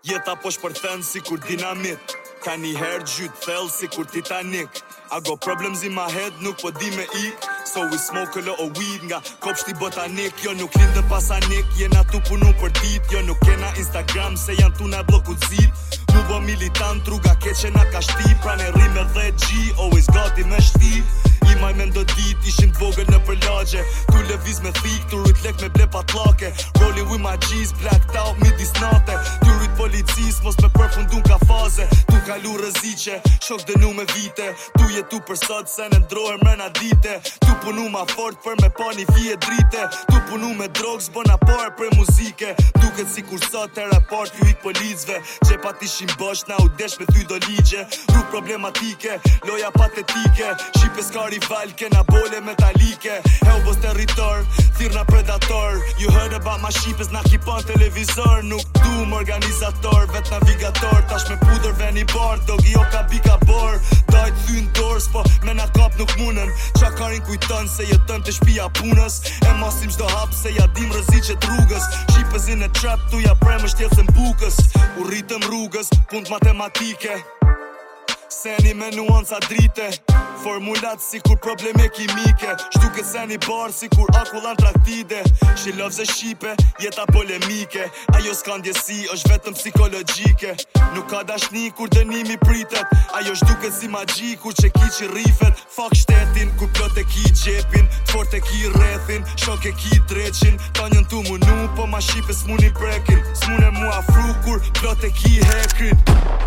Jeta po shpërthen si kur dinamit Ka një herë gjytë thellë si kur Titanic I got problems in my head, nuk po di me i So we smoke a lot of weed nga kopshti botanik Jo nuk lindën pasanik, jena tu punu për dit Jo nuk kena Instagram, se janë tu na bloku zit Nuk bo militant, rruga keqe na ka shti Pra ne rime dhe G, always got i me shti I maj me ndo dit, ishim dvogën në përlagje Tu leviz me thik, tu rrit lek me ble patlake Rolling with my G's, blacked out, mid dis mos me përfundun ka faze Tu kalu rëzice, shok dënu me vite Tu jetu për sot se në ndrojë më në dite Tu punu ma fort për me pa një fije drite Tu punu me drogës bën a parë për muzike Duket si kur sot e raport ju i policve Qe pa ti shim bësh na u desh me ty do ligje Ru problematike, loja patetike Shqipe s'ka rival, na bole metalike predator You heard about my sheep is keep on televizor Nuk du më organizator, vet navigator Tash me puder ven i bar, dog jo ka bika bor Dajt thyn dors, po me na kap nuk munen Qa karin kujton se jetën të shpia punës E masim qdo hap se ja dim rëzicet rrugës Sheep is in a trap, tu ja prem është jetën bukës U rritëm rrugës, punt matematike Seni me nuanca drite Formulat si kur probleme kimike Shtu këtë seni barë si kur akullan traktide She shipe, jeta polemike Ajo s'ka ndjesi, është vetëm psikologjike Nuk ka dashni kur dënimi pritet Ajo është duke si magji kur që ki që rifet Fak shtetin, kur plot e ki qepin fort e ki rethin, shok e ki dreqin Ta njën tu mu nu, po ma shipe s'mu brekin S'mun e mu afru kur plot e ki hekrin